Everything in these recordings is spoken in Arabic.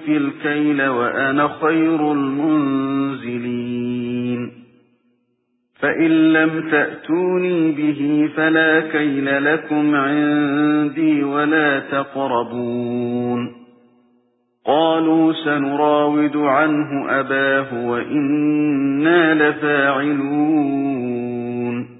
أُوفِي الْكَيْلَ وَأَنَا خَيْرُ الْمُنزِلِينَ. فَإِن لَّمْ تَأْتُونِي بِهِ فَلَا كَيْلَ لَكُمْ عِندِي وَلَا تَقْرَبُونِ. قَالُوا سَنُرَاوِدُ عَنْهُ أَبَاهُ وَإِنَّا لَفَاعِلُونَ.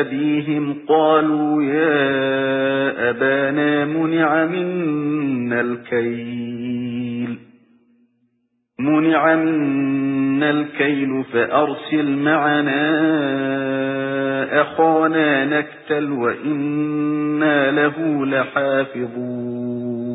أَبِيهِمْ قَالُوا يَا أَبَانَا مُنِعَ مِنَّا الْكَيْلُ مُنِعَ مِنَّا الْكَيْلُ فَأَرْسِلْ مَعَنَا أَخَانَا نَكْتَلْ وَإِنَّا لَهُ لَحَافِظُونَ.